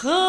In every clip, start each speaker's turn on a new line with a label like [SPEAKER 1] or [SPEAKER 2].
[SPEAKER 1] Huh?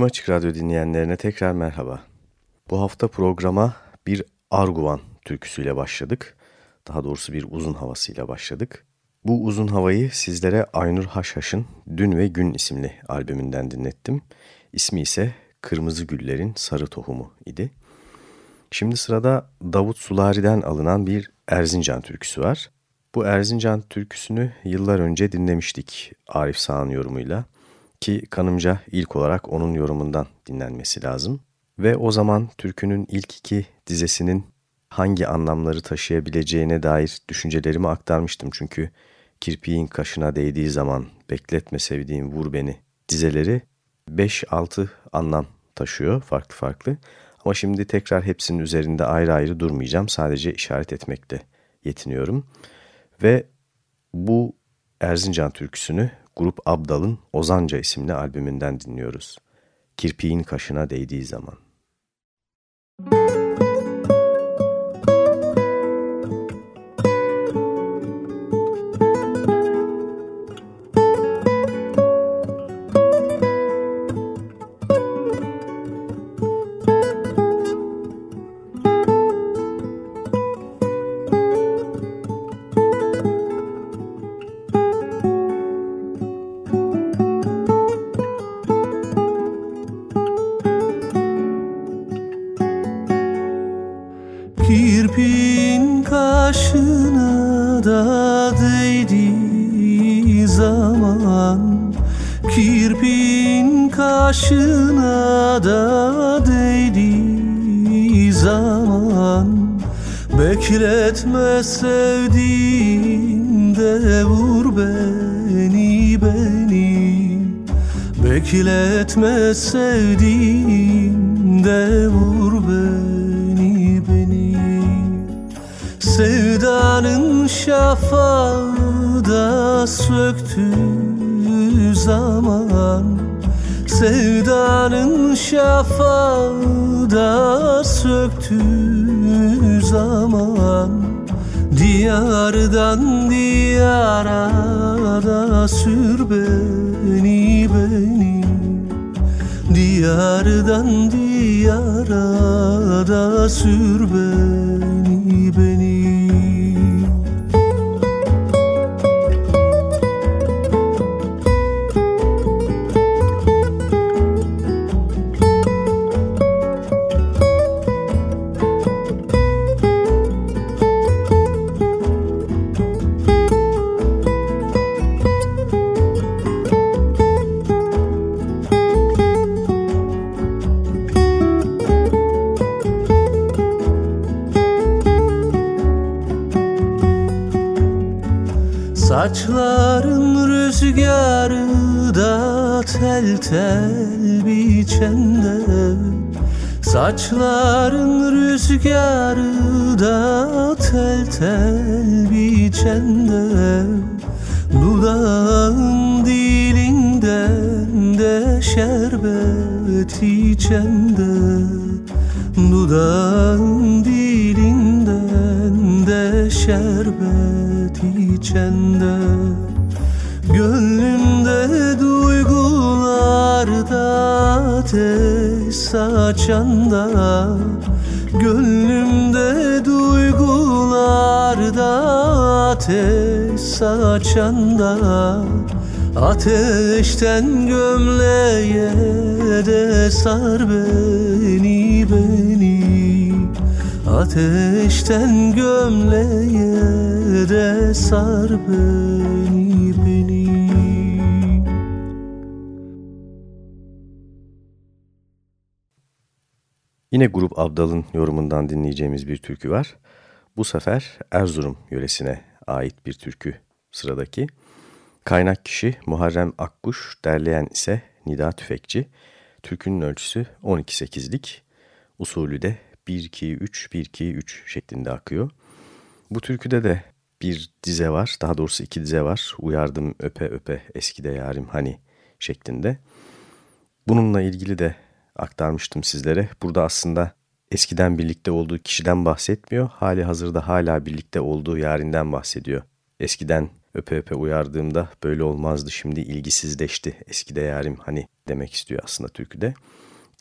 [SPEAKER 1] Tüm Açık Radyo dinleyenlerine tekrar merhaba. Bu hafta programa bir Arguvan türküsüyle başladık. Daha doğrusu bir uzun havasıyla başladık. Bu uzun havayı sizlere Aynur Haşhaş'ın Dün ve Gün isimli albümünden dinlettim. İsmi ise Kırmızı Güllerin Sarı Tohumu idi. Şimdi sırada Davut Sulari'den alınan bir Erzincan türküsü var. Bu Erzincan türküsünü yıllar önce dinlemiştik Arif Sağ'ın yorumuyla. Ki kanımca ilk olarak onun yorumundan dinlenmesi lazım. Ve o zaman türkünün ilk iki dizesinin hangi anlamları taşıyabileceğine dair düşüncelerimi aktarmıştım. Çünkü kirpiğin kaşına değdiği zaman bekletme sevdiğim vur beni dizeleri 5-6 anlam taşıyor farklı farklı. Ama şimdi tekrar hepsinin üzerinde ayrı ayrı durmayacağım. Sadece işaret etmekle yetiniyorum. Ve bu Erzincan türküsünü Grup Abdal'ın Ozanca isimli albümünden dinliyoruz. Kirpiğin kaşına değdiği zaman.
[SPEAKER 2] Tel biçende Saçların rüzgarı da tel tel biçende Dudağın dilinden de şerbet içende Dudağın dilinden de şerbet içende saçanda Gönlümde duygularda ateş saçanda Ateşten gömleğe de sar beni beni. Ateşten gömleğe de sar beni
[SPEAKER 3] Yine Grup Abdal'ın yorumundan dinleyeceğimiz bir türkü var. Bu sefer Erzurum yöresine ait bir türkü sıradaki. Kaynak kişi Muharrem Akkuş, derleyen ise Nida Tüfekçi. Türkünün ölçüsü 12-8'lik, usulü de 1-2-3-1-2-3 şeklinde akıyor. Bu türküde de bir dize var, daha doğrusu iki dize var. Uyardım öpe öpe eskide yarim hani şeklinde. Bununla ilgili de aktarmıştım sizlere. Burada aslında eskiden birlikte olduğu kişiden bahsetmiyor. Hali hazırda hala birlikte olduğu yarinden bahsediyor. Eskiden öpe öpe uyardığımda böyle olmazdı şimdi ilgisizleşti eskide yarim hani demek istiyor aslında türküde.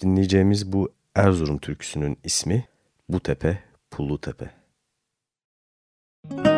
[SPEAKER 3] Dinleyeceğimiz bu Erzurum türküsünün ismi Bu Tepe Pullu Tepe. Müzik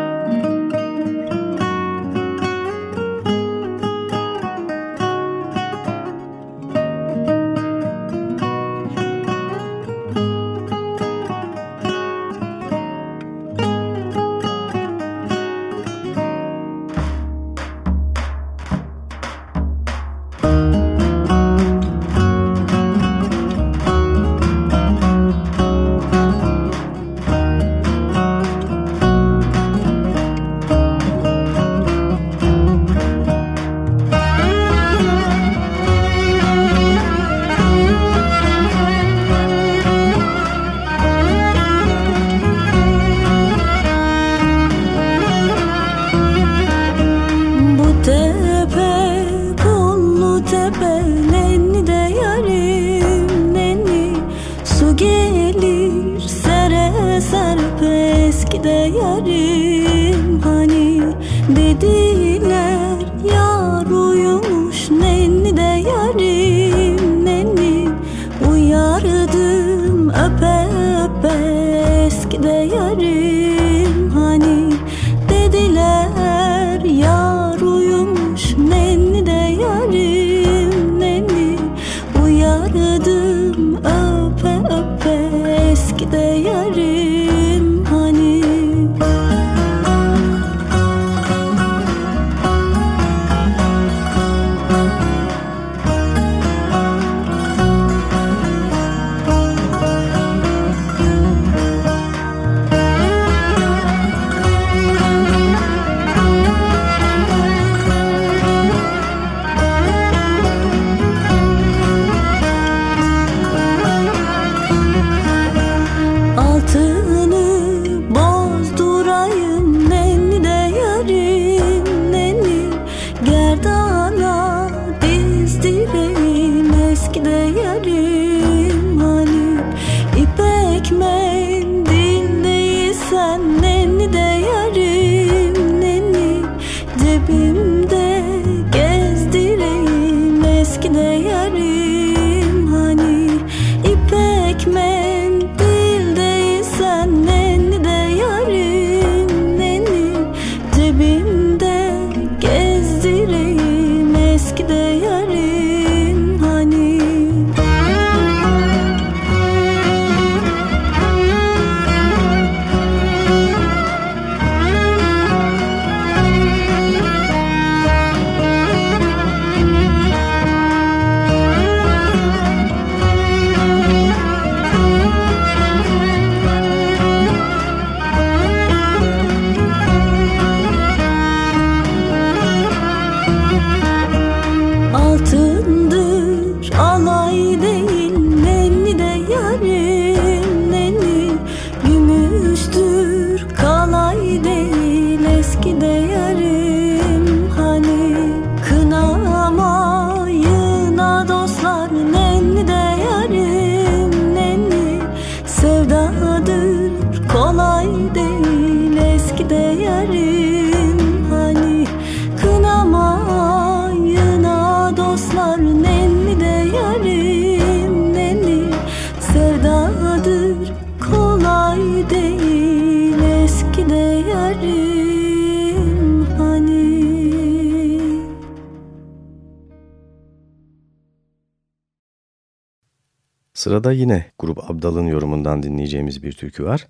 [SPEAKER 3] Sırada yine Grup Abdal'ın yorumundan dinleyeceğimiz bir türkü var.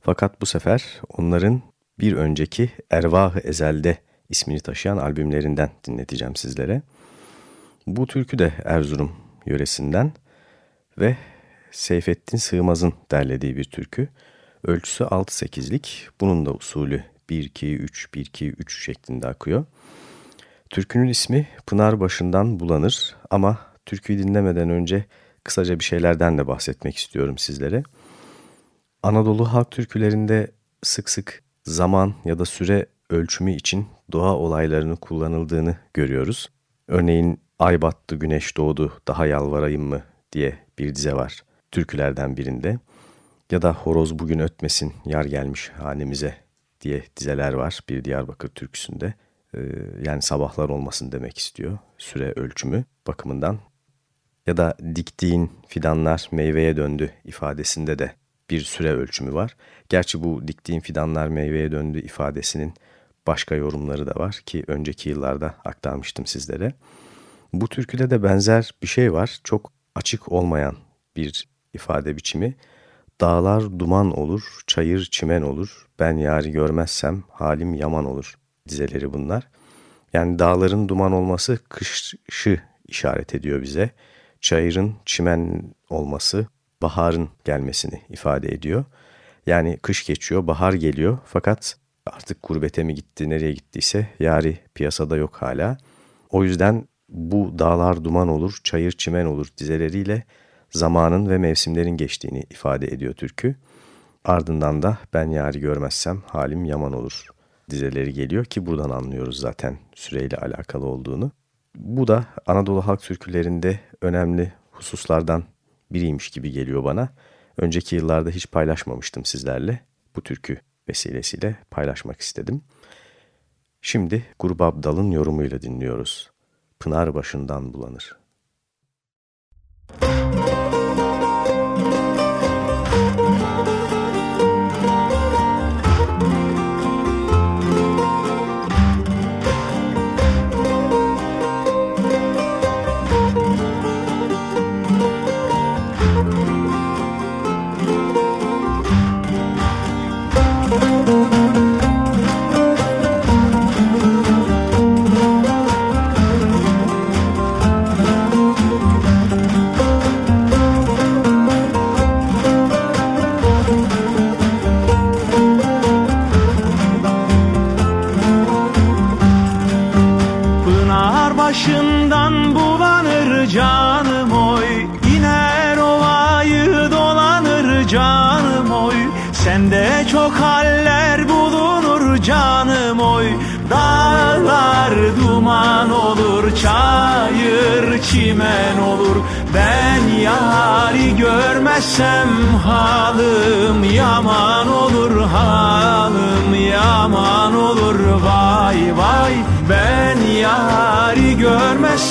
[SPEAKER 3] Fakat bu sefer onların bir önceki Ervah-ı Ezel'de ismini taşıyan albümlerinden dinleteceğim sizlere. Bu türkü de Erzurum yöresinden ve
[SPEAKER 1] Seyfettin Sığmaz'ın derlediği bir türkü. Ölçüsü 6-8'lik. Bunun da usulü 1-2-3-1-2-3 şeklinde akıyor. Türkünün ismi Pınar Başından Bulanır ama türküyü dinlemeden önce kısaca bir şeylerden de bahsetmek istiyorum sizlere. Anadolu halk türkülerinde sık sık zaman ya da süre ölçümü için doğa olaylarını kullanıldığını görüyoruz. Örneğin ay battı güneş doğdu daha yalvarayım mı diye bir dize var türkülerden birinde. Ya da horoz bugün ötmesin yar gelmiş hanemize diye dizeler var bir Diyarbakır türküsünde. Ee, yani sabahlar olmasın demek istiyor süre ölçümü bakımından. Ya da diktiğin fidanlar meyveye döndü ifadesinde de bir süre ölçümü var. Gerçi bu diktiğin fidanlar meyveye döndü ifadesinin başka yorumları da var ki önceki yıllarda aktarmıştım sizlere. Bu türküde de benzer bir şey var. Çok açık olmayan bir ifade biçimi. Dağlar duman olur, çayır çimen olur, ben yari görmezsem halim yaman olur dizeleri bunlar. Yani dağların duman olması kışı işaret ediyor bize. Çayırın çimen olması baharın gelmesini ifade ediyor. Yani kış geçiyor, bahar geliyor fakat artık gurbete mi gitti, nereye gittiyse yari piyasada yok hala. O yüzden bu dağlar duman olur, çayır çimen olur dizeleriyle zamanın ve mevsimlerin geçtiğini ifade ediyor türkü. Ardından da ben yari görmezsem halim yaman olur dizeleri geliyor ki buradan anlıyoruz zaten süreyle alakalı olduğunu. Bu da Anadolu halk türkülerinde önemli hususlardan biriymiş gibi geliyor bana. Önceki yıllarda hiç paylaşmamıştım sizlerle. Bu türkü vesilesiyle paylaşmak istedim. Şimdi Grup Abdal'ın yorumuyla dinliyoruz. Pınar başından bulanır. Müzik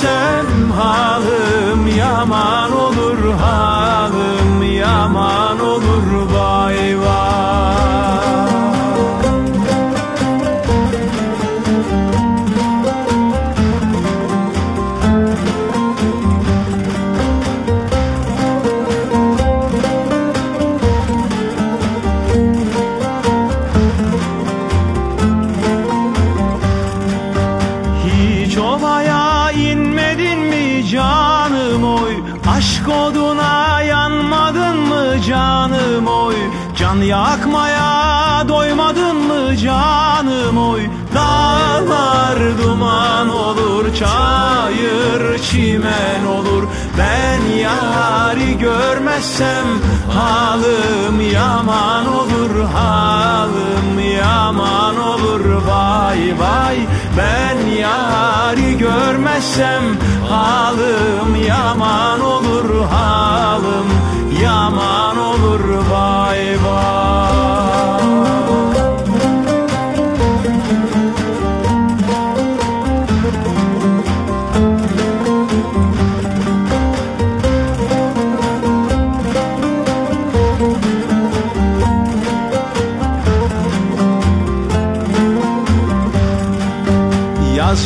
[SPEAKER 4] görmezsem çayır çimen olur. Ben yari görmezsem halım yaman olur Halım yaman olur. Vay vay Ben yari görmezsem halım yaman olur Halım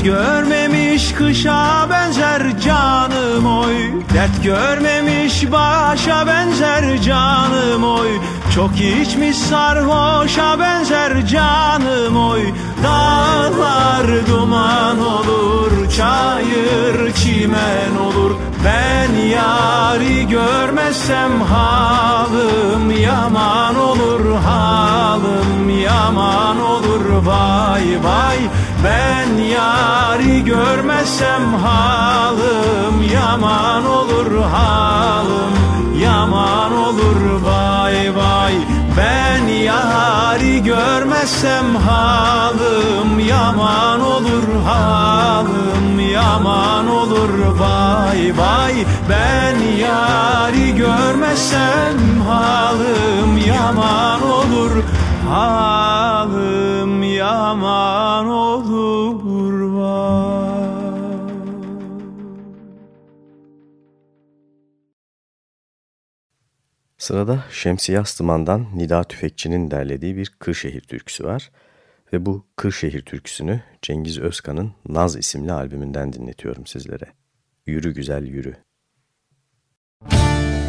[SPEAKER 4] Görmemiş kışa benzer canım oy. Dert görmemiş başa benzer canım oy. Çok içmiş sarhoşa benzer canım oy. Dağlar duman olur çayır çimen olur. Ben yari görmezsem halım yaman olur Halım yaman olur. Vay vay Ben yari görmezsem halım yaman olur Halım yaman olur vay vay. Ben yari görmezsem halım yaman olur Halım yaman olur vay vay. Ben yari görmezsem halım yaman olur Halım yaman olur
[SPEAKER 1] Sırada Şemsiye Astıman'dan Nida Tüfekçi'nin derlediği bir Kırşehir türküsü var. Ve bu Kırşehir türküsünü Cengiz Özkan'ın Naz isimli albümünden dinletiyorum sizlere. Yürü güzel yürü.
[SPEAKER 5] saçın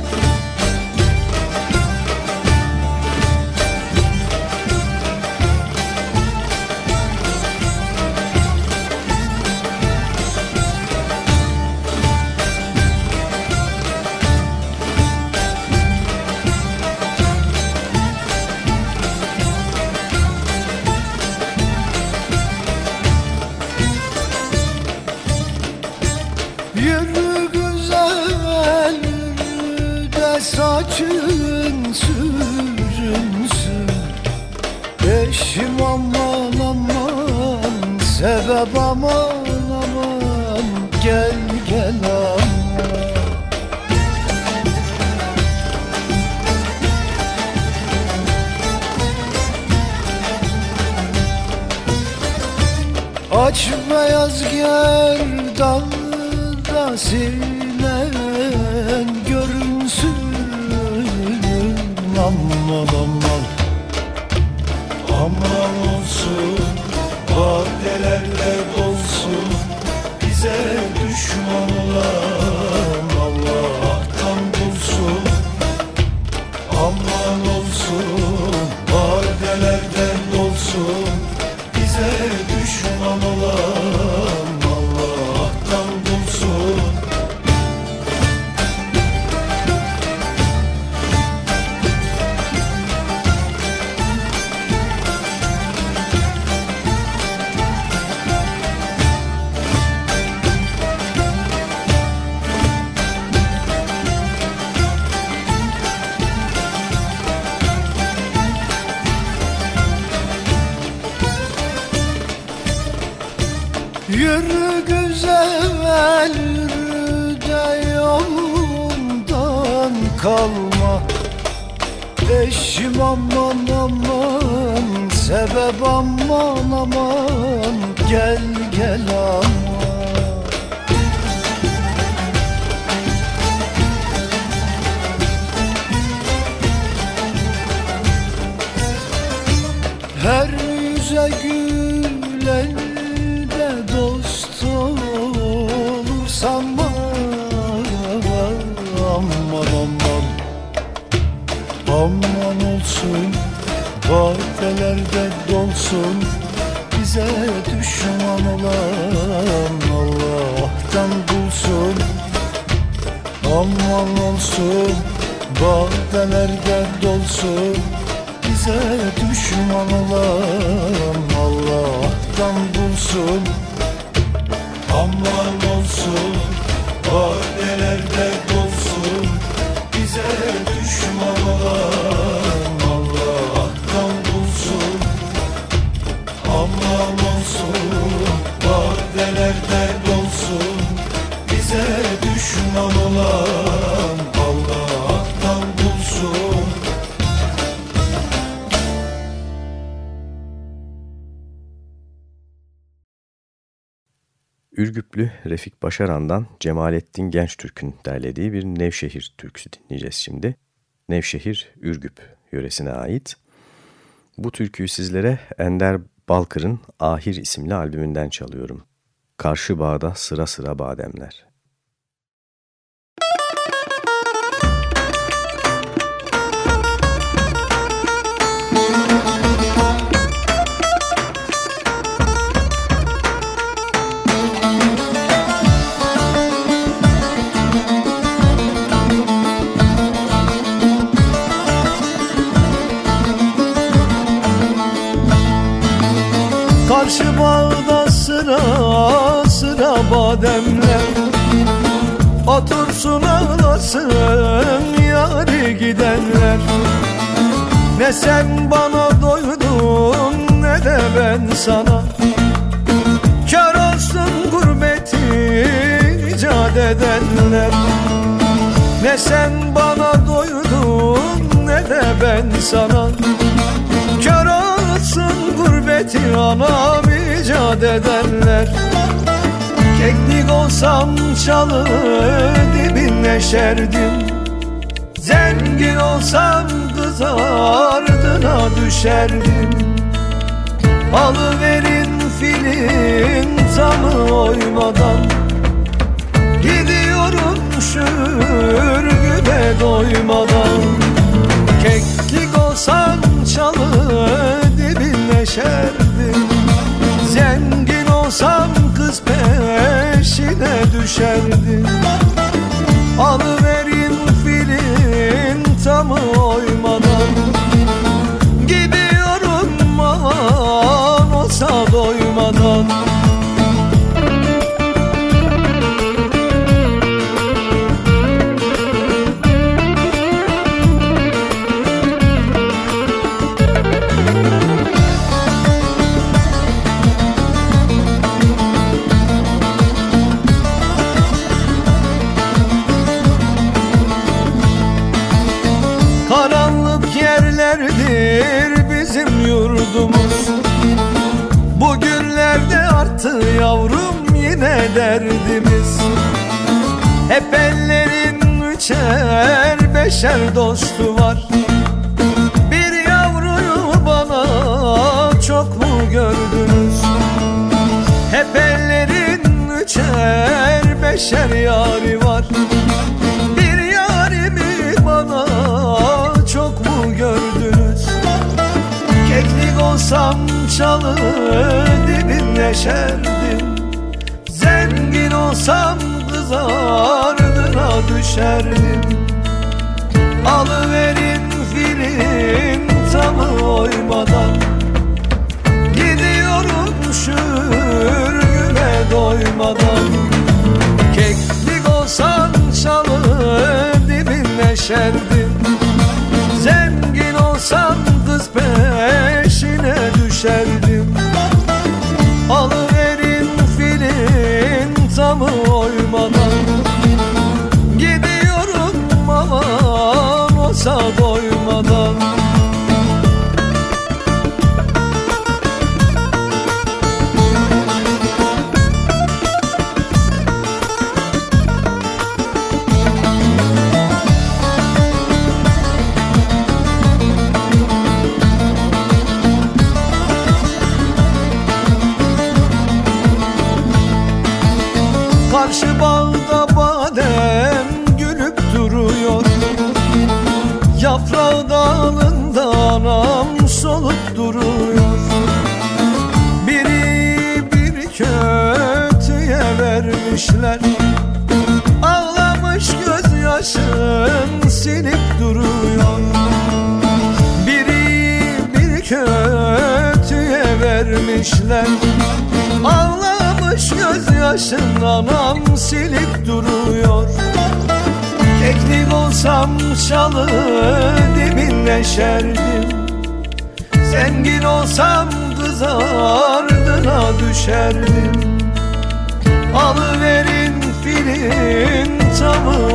[SPEAKER 5] Beyaz gerdanlıda sinen görünsün aman aman Aman olsun vadelerle dolsun Bize düşman olan Allah'tan bulsun. Aman olsun vadelerden dolsun
[SPEAKER 1] Ürgüplü Refik Başaran'dan Cemalettin Gençtürk'ün derlediği bir Nevşehir türküsü dinleyeceğiz şimdi. Nevşehir, Ürgüp yöresine ait. Bu türküyü sizlere Ender Balkır'ın Ahir isimli albümünden çalıyorum. Karşı bağda sıra sıra bademler.
[SPEAKER 6] Demler Otursun ağlasın yari gidenler. Ne sen bana doydun ne de ben sana. Kör olsun gurbeti icat edenler. Ne sen bana doydun ne de ben sana. Kör olsun gurbeti anam icat edenler Keklik olsam çalı dibin neşerdim Zengin olsam kız ardına düşerdim. Alıverin filin tamı oymadan. Gidiyorum şürgüde doymadan. Keklik olsam çalı dibin neşerdim Zengin olsam peşine düşerdim Alıverin filin tamı oymadan yavrum yine derdimiz. Hep ellerin üçer beşer dostu var. Bir yavruyu bana çok mu gördünüz? Hep ellerin üçer beşer yari var. Bir yarimi bana çok mu gördünüz? Keklik olsam çalı neşerdim. Zengin olsam kız ardına düşerdim. Alıverin filin tamı oymadan. Gidiyorum şürgüne doymadan. Keklik olsan çalı dibin neşerdim. Zengin olsam kız peşine düşerdim olsa doymadan vermişler Ağlamış gözyaşın anam silip duruyor. Keklik olsam çalı dibin neşerdim Zengin olsam kız ardına düşerdim. Alıverin filin tamı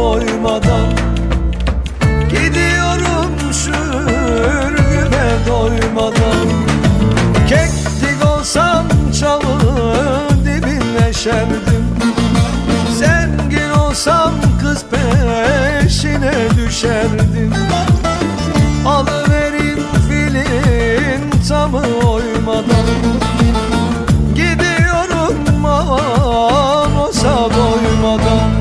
[SPEAKER 6] düşerdim Alıverin filin tamı oymadan Gidiyorum aman olsa doymadan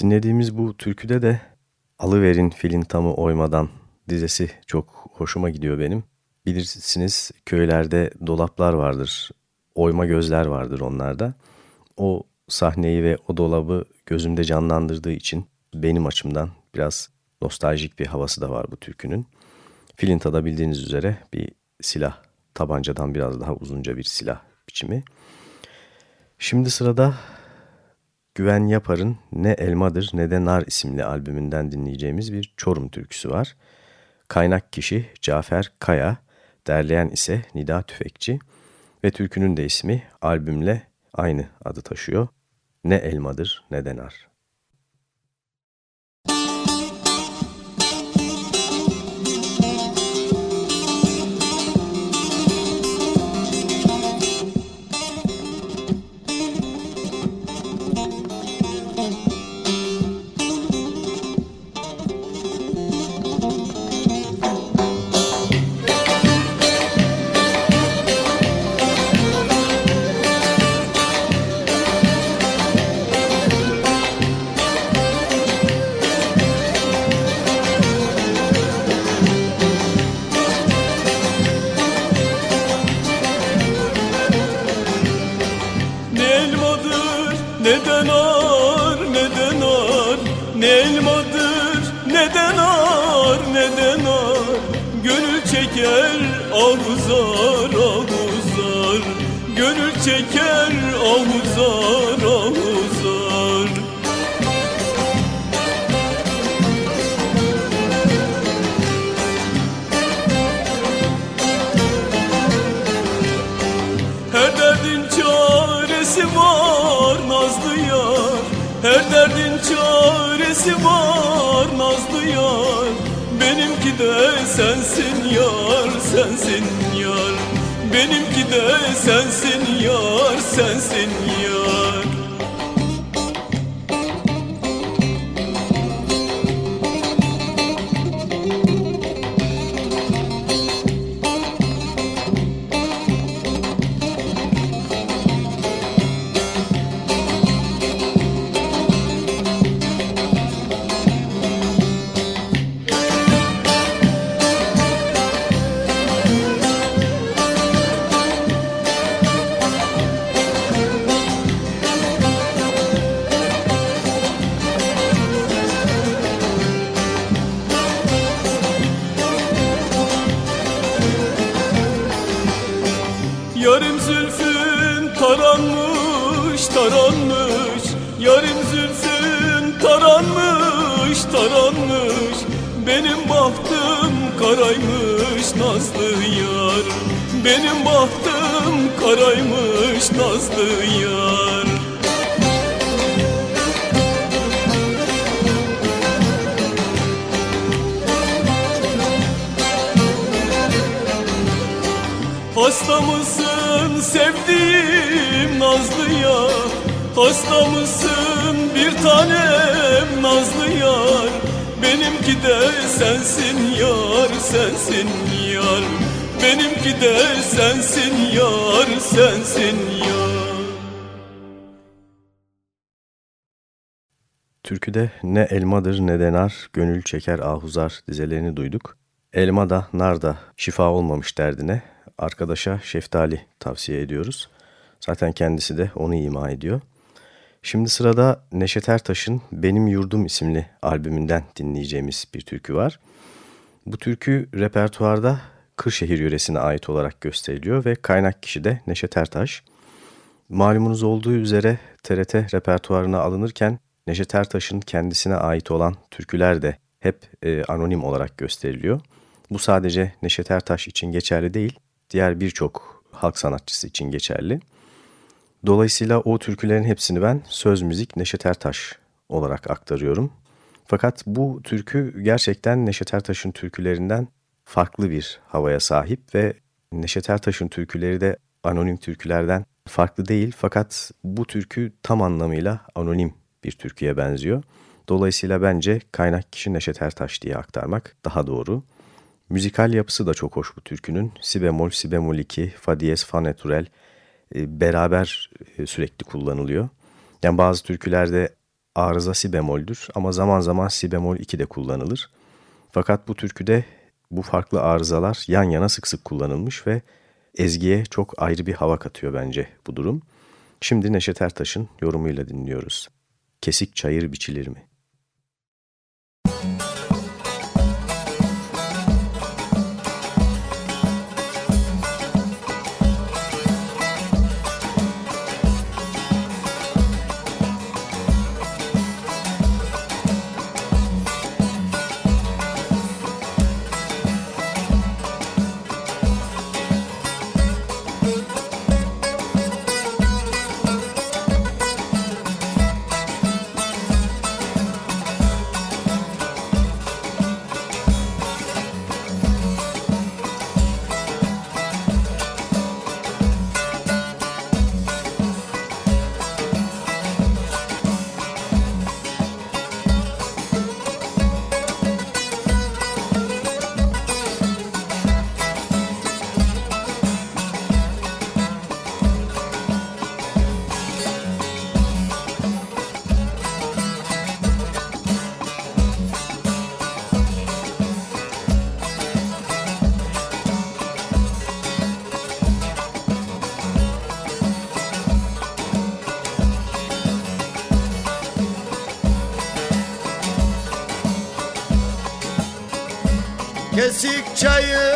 [SPEAKER 1] Dinlediğimiz bu türküde de Alıverin filin tamı oymadan dizesi çok hoşuma gidiyor benim. Bilirsiniz köylerde dolaplar vardır, oyma gözler vardır onlarda. O sahneyi ve o dolabı gözümde canlandırdığı için benim açımdan biraz nostaljik bir havası da var bu türkünün. Filinta da bildiğiniz üzere bir silah tabancadan biraz daha uzunca bir silah biçimi. Şimdi sırada Güven Yapar'ın Ne Elmadır Ne de Nar isimli albümünden dinleyeceğimiz bir Çorum türküsü var. Kaynak kişi Cafer Kaya, derleyen ise Nida Tüfekçi ve türkünün de ismi albümle aynı adı taşıyor. Ne elmadır ne de nar.
[SPEAKER 7] taranmış Yarim zülfün taranmış taranmış. Benim bahtım karaymış nazlı yar. Benim bahtım karaymış nazlı yar Hasta mısın sevdiğim nazlı ya Hasta mısın bir tanem nazlı yar Benimki de sensin yar sensin yar. Benimki de sensin yar sensin yar.
[SPEAKER 1] Türküde ne elmadır ne de nar, gönül çeker ahuzar dizelerini duyduk. Elma da nar da şifa olmamış derdine arkadaşa şeftali tavsiye ediyoruz. Zaten kendisi de onu ima ediyor. Şimdi sırada Neşet Ertaş'ın Benim Yurdum isimli albümünden dinleyeceğimiz bir türkü var. Bu türkü repertuarda Kırşehir yöresine ait olarak gösteriliyor ve kaynak kişi de Neşet Ertaş. Malumunuz olduğu üzere TRT repertuarına alınırken Neşet Ertaş'ın kendisine ait olan türküler de hep e, anonim olarak gösteriliyor. Bu sadece Neşet Ertaş için geçerli değil, diğer birçok halk sanatçısı için geçerli. Dolayısıyla o türkülerin hepsini ben söz müzik Neşet Ertaş olarak aktarıyorum. Fakat bu türkü gerçekten Neşet Ertaş'ın türkülerinden farklı bir havaya sahip ve Neşet Ertaş'ın türküleri de anonim türkülerden farklı değil fakat bu türkü tam anlamıyla anonim bir türküye benziyor. Dolayısıyla bence kaynak kişi Neşet Ertaş diye aktarmak daha doğru. Müzikal yapısı da çok hoş bu türkünün. Si bemol, si bemol 2, fa diyez, fa naturel e, beraber e, sürekli kullanılıyor. Yani bazı türkülerde arıza si bemoldür ama zaman zaman si bemol 2 de kullanılır. Fakat bu türküde bu farklı arızalar yan yana sık sık kullanılmış ve ezgiye çok ayrı bir hava katıyor bence bu durum. Şimdi Neşet Ertaş'ın yorumuyla dinliyoruz. Kesik çayır biçilir mi?
[SPEAKER 8] Kesik çayır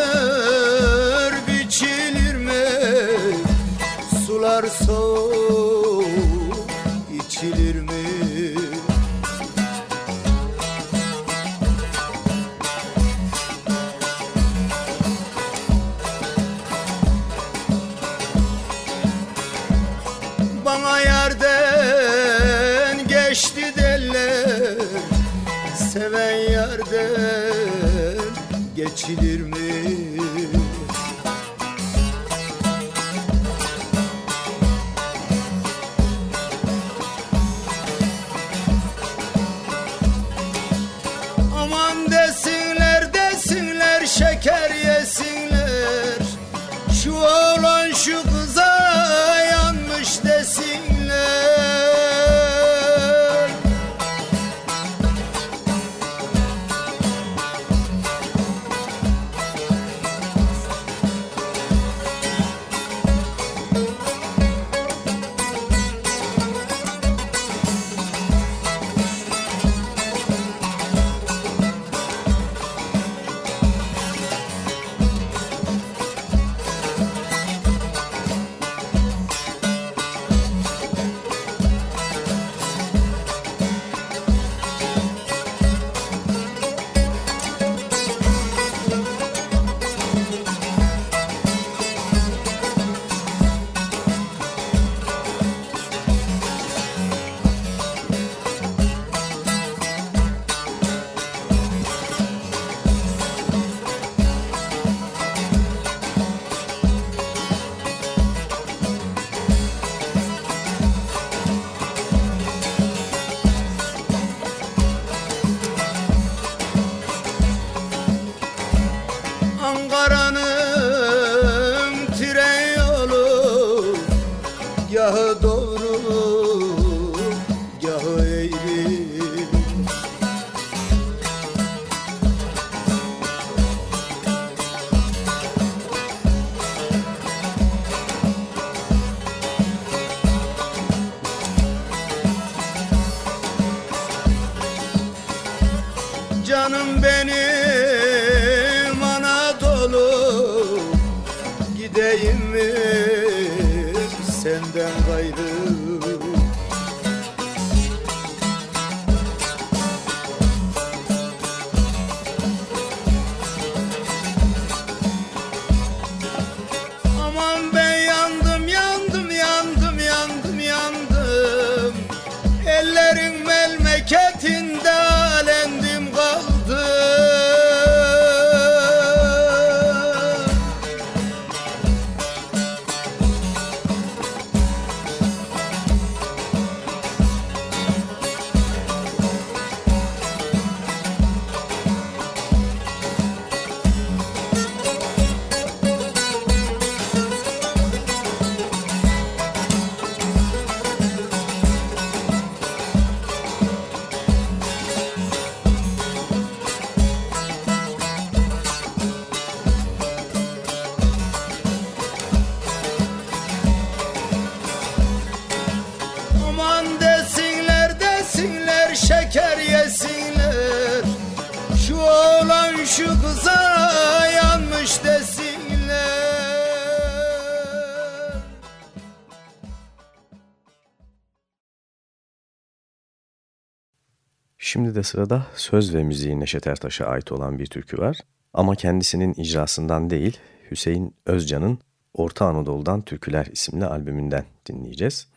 [SPEAKER 1] De sırada söz ve müziği Neşet Ertaş'a ait olan bir türkü var. Ama kendisinin icrasından değil, Hüseyin Özcan'ın Orta Anadolu'dan Türküler isimli albümünden dinleyeceğiz.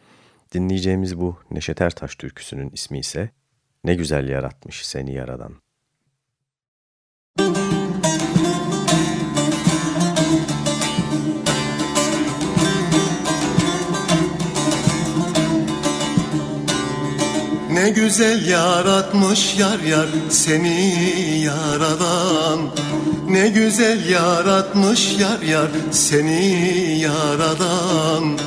[SPEAKER 1] Dinleyeceğimiz bu Neşet Ertaş türküsünün ismi ise Ne Güzel Yaratmış Seni Yaradan.
[SPEAKER 9] Ne güzel yaratmış yar yar seni yaradan. Ne güzel yaratmış yar yar seni yaradan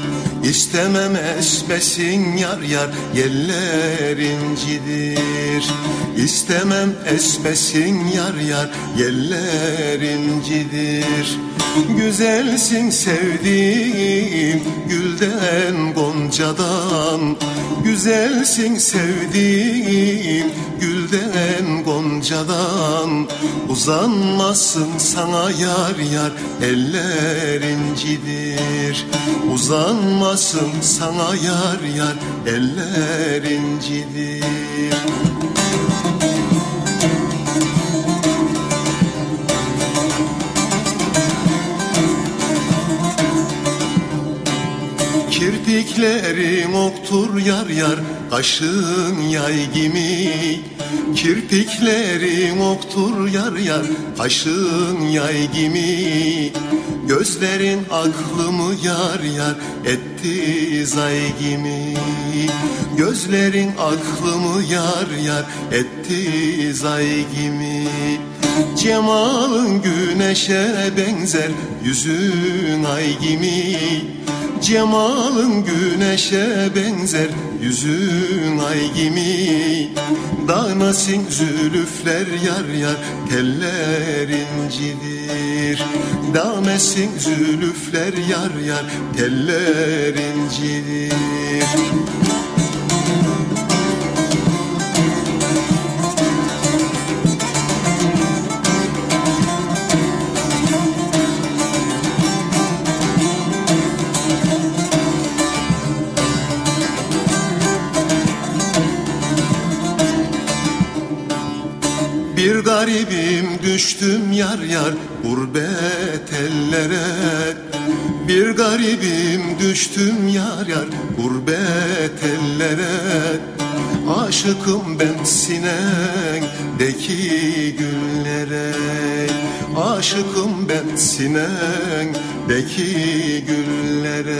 [SPEAKER 9] İstemem esmesin yar yar yeller incidir İstemem esmesin yar yar yeller incidir Güzelsin sevdiğim gülden gon Goncadan. Güzelsin sevdiğim gülden Goncadan. Uzanmasın sana yar yar eller incidir Uzanmasın sana yar yar eller incidir Kirpiklerin oktur yar yar Kaşın yay gibi. Kirpiklerin oktur yar yar Kaşın yay gibi. Gözlerin aklımı yar yar Etti zay gibi. Gözlerin aklımı yar yar Etti zay gibi Cemalın güneşe benzer Yüzün ay gibi. Cemalın güneşe benzer Yüzün ay gibi. Danasin zülüfler yar yar Teller incidir Damesin zülüfler yar yar Teller incidir garibim düştüm yar yar gurbet ellere. Bir garibim düştüm yar yar gurbet ellere. Aşıkım ben sinendeki güllere. Aşıkım ben sinendeki güllere.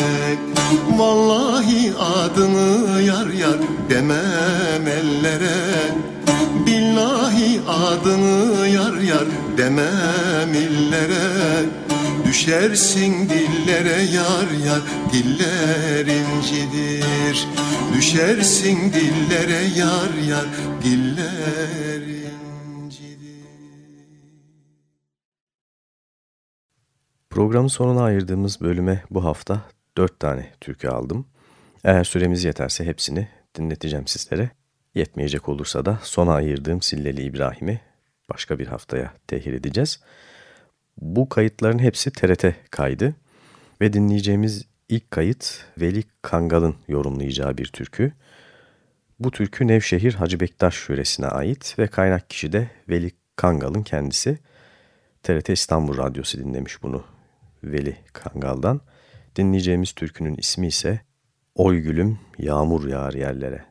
[SPEAKER 9] Vallahi adını yar yar demem ellere Billahi adını yar yar demem illere Düşersin dillere yar yar diller incidir Düşersin dillere yar yar diller incidir
[SPEAKER 10] Programın sonuna ayırdığımız bölüme bu hafta dört tane türkü aldım. Eğer süremiz yeterse hepsini dinleteceğim sizlere. Yetmeyecek olursa da sona ayırdığım Silleli İbrahim'i başka bir haftaya tehir edeceğiz. Bu kayıtların hepsi TRT kaydı ve dinleyeceğimiz ilk kayıt Veli Kangal'ın yorumlayacağı bir türkü. Bu türkü Nevşehir Hacı Bektaş yöresine ait ve kaynak kişi de Veli Kangal'ın kendisi. TRT İstanbul Radyosu dinlemiş bunu Veli Kangal'dan. Dinleyeceğimiz türkünün ismi ise Oy Gülüm Yağmur Yağar Yerlere.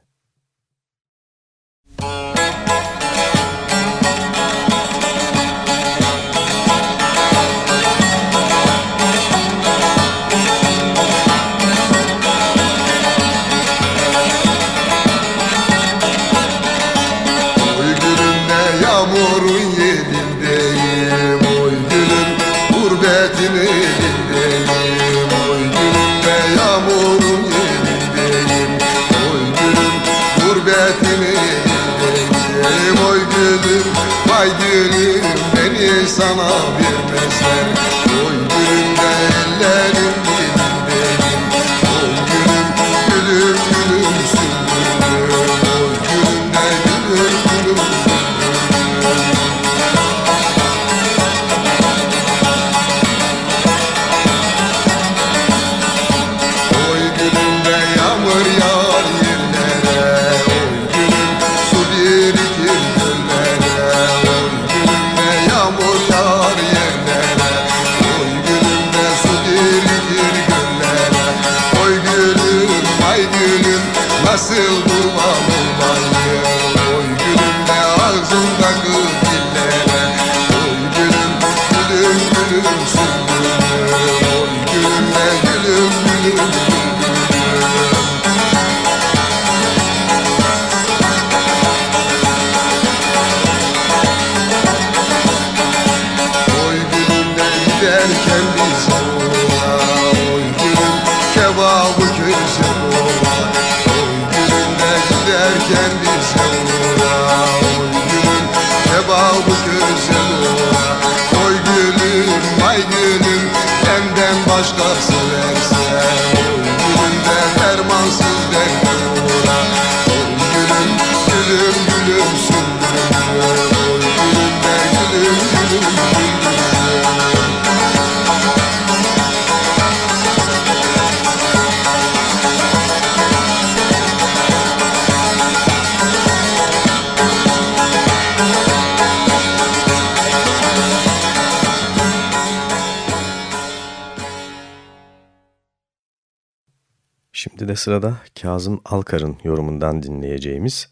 [SPEAKER 11] De
[SPEAKER 1] sırada Kazım Alkar'ın yorumundan dinleyeceğimiz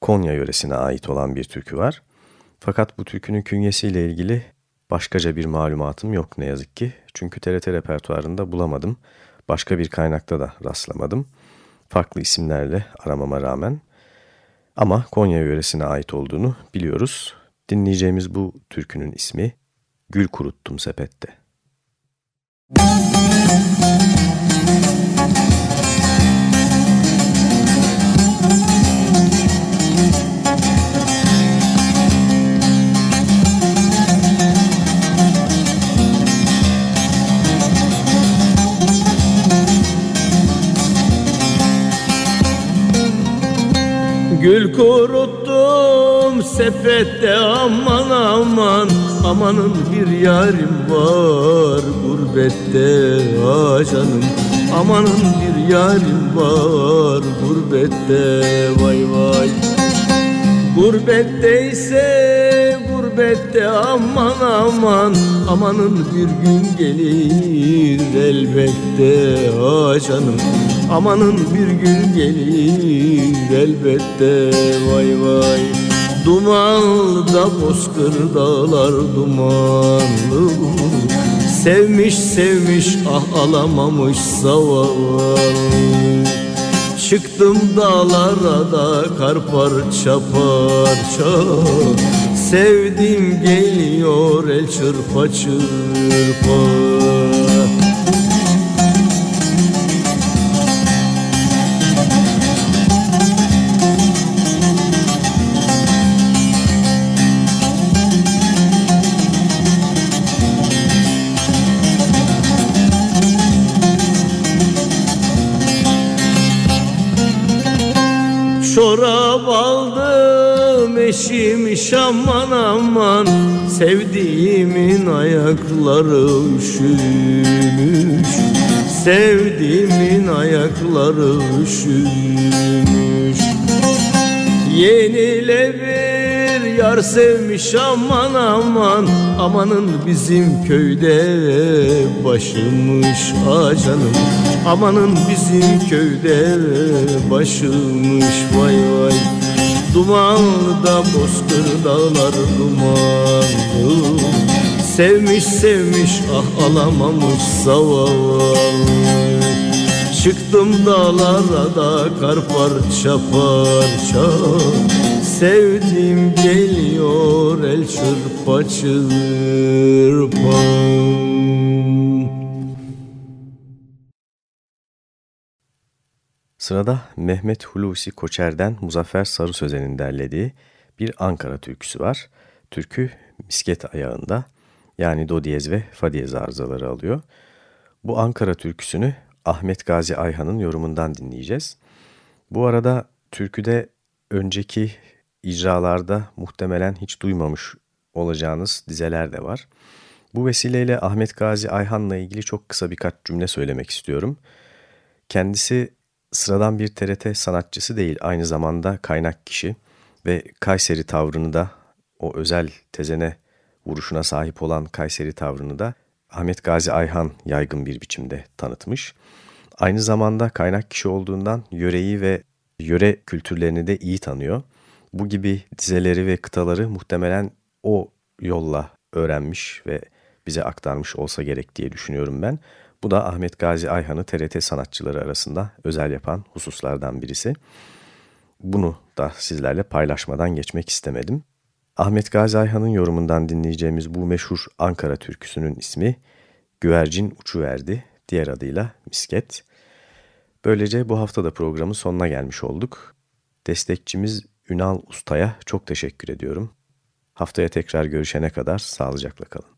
[SPEAKER 1] Konya yöresine ait olan bir türkü var. Fakat bu türkünün künyesiyle ilgili başkaca bir malumatım yok ne yazık ki. Çünkü TRT repertuarında bulamadım. Başka bir kaynakta da rastlamadım. Farklı isimlerle aramama rağmen. Ama Konya yöresine ait olduğunu biliyoruz. Dinleyeceğimiz bu türkünün ismi Gül Kuruttum Sepette. Müzik
[SPEAKER 5] Gül kuruttum sepette aman aman. Amanın bir yarim var gurbette ah canım. Amanın bir yarim var gurbette vay vay. Gurbette ise gurbette aman aman Amanın bir gün gelir elbette. Ah canım Amanın bir gün gelir elbette. Vay vay Dumanlı bozkır dağlar dumanlı. Sevmiş sevmiş ah alamamış zavallı. Çıktım dağlara da kar parça parça Sevdim geliyor el çırpa çırpa. Çorap eşimiş aman aman Sevdiğimin ayakları üşümüş. Sevdiğimin ayakları üşümüş. Yenile bir yar sevmiş aman aman Amanın bizim köyde başımış ah canım. Amanın bizim köyde başımış vay vay Dumanlı da bozkır dağlar dumanlı. Sevmiş sevmiş ah alamamış zavallı. Çıktım dağlara da kar parça parça Sevdim geliyor el çırpa çırpa
[SPEAKER 1] Sırada Mehmet Hulusi Koçer'den Muzaffer Sarı Sözen'in derlediği bir Ankara türküsü var. Türkü misket ayağında yani do diyez ve fa diyez arızaları alıyor. Bu Ankara türküsünü Ahmet Gazi Ayhan'ın yorumundan dinleyeceğiz. Bu arada türküde önceki icralarda muhtemelen hiç duymamış olacağınız dizeler de var. Bu vesileyle Ahmet Gazi Ayhan'la ilgili çok kısa birkaç cümle söylemek istiyorum. Kendisi sıradan bir TRT sanatçısı değil, aynı zamanda kaynak kişi ve Kayseri tavrını da o özel tezene vuruşuna sahip olan Kayseri tavrını da Ahmet Gazi Ayhan yaygın bir biçimde tanıtmış. Aynı zamanda kaynak kişi olduğundan yöreyi ve yöre kültürlerini de iyi tanıyor. Bu gibi dizeleri ve kıtaları muhtemelen o yolla öğrenmiş ve bize aktarmış olsa gerek diye düşünüyorum ben. Bu da Ahmet Gazi Ayhan'ı TRT sanatçıları arasında özel yapan hususlardan birisi. Bunu da sizlerle paylaşmadan geçmek istemedim. Ahmet Gazi Ayhan'ın yorumundan dinleyeceğimiz bu meşhur Ankara türküsünün ismi Güvercin Uçuverdi, diğer adıyla Misket. Böylece bu hafta da programın sonuna gelmiş olduk. Destekçimiz Ünal Usta'ya çok teşekkür ediyorum. Haftaya tekrar görüşene kadar sağlıcakla kalın.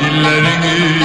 [SPEAKER 12] Dilden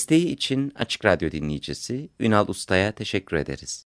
[SPEAKER 13] Desteği için Açık Radyo dinleyicisi Ünal Usta'ya teşekkür ederiz.